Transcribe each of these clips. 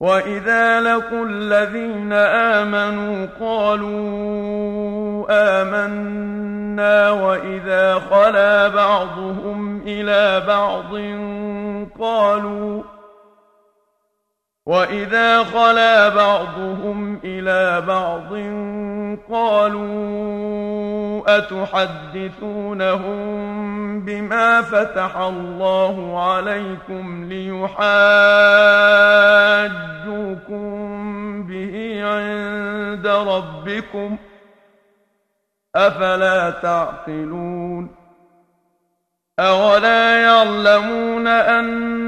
وَإِذَا لَقُوا الَّذِينَ آمَنُوا قَالُوا آمَنَّا وَإِذَا خَلَا بَعْضُهُمْ إِلَى بَعْضٍ قَالُوا وَإِذَا خَلَا بَعْضُهُمْ إِلَى بَعْضٍ قَالُوا أَتُحَدِّثُونَهُمْ بِمَا فَتَحَ اللَّهُ عَلَيْكُمْ لِيُحَاجُّوكُمْ بِهِ عِندَ رَبِّكُمْ أَفَلَا تَعْقِلُونَ أَوَلَا يَعْلَمُونَ أَنَّ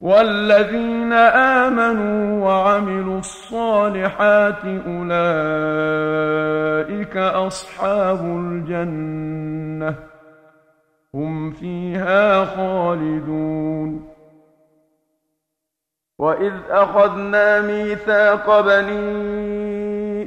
والذين آمنوا وعملوا الصالحات أولئك أصحاب الجنة هم فيها خالدون وإذ أخذنا ميثاق بنين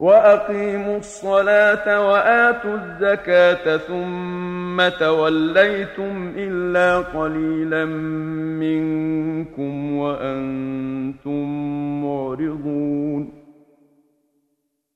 وَأَقِيمُوا الصَّلَاةَ وَآتُوا الزَّكَاةَ ثُمَّ تَوَلَّيْتُمْ إِلَّا قَلِيلًا مِّنكُمْ وَأَنتُم مُّعْرِضُونَ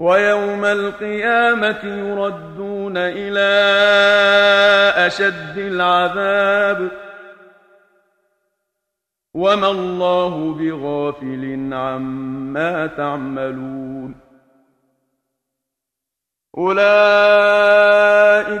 ويوم القيامة يردون إلى أشد العذاب وما الله بغافل عما تعملون أولئك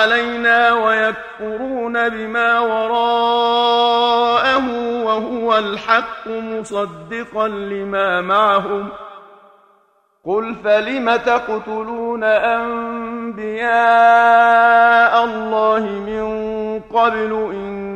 علينا ويكفرون بما وراءه وهو الحق مصدقا لما معهم قل فلم تقتلون أنبياء الله من قبل إن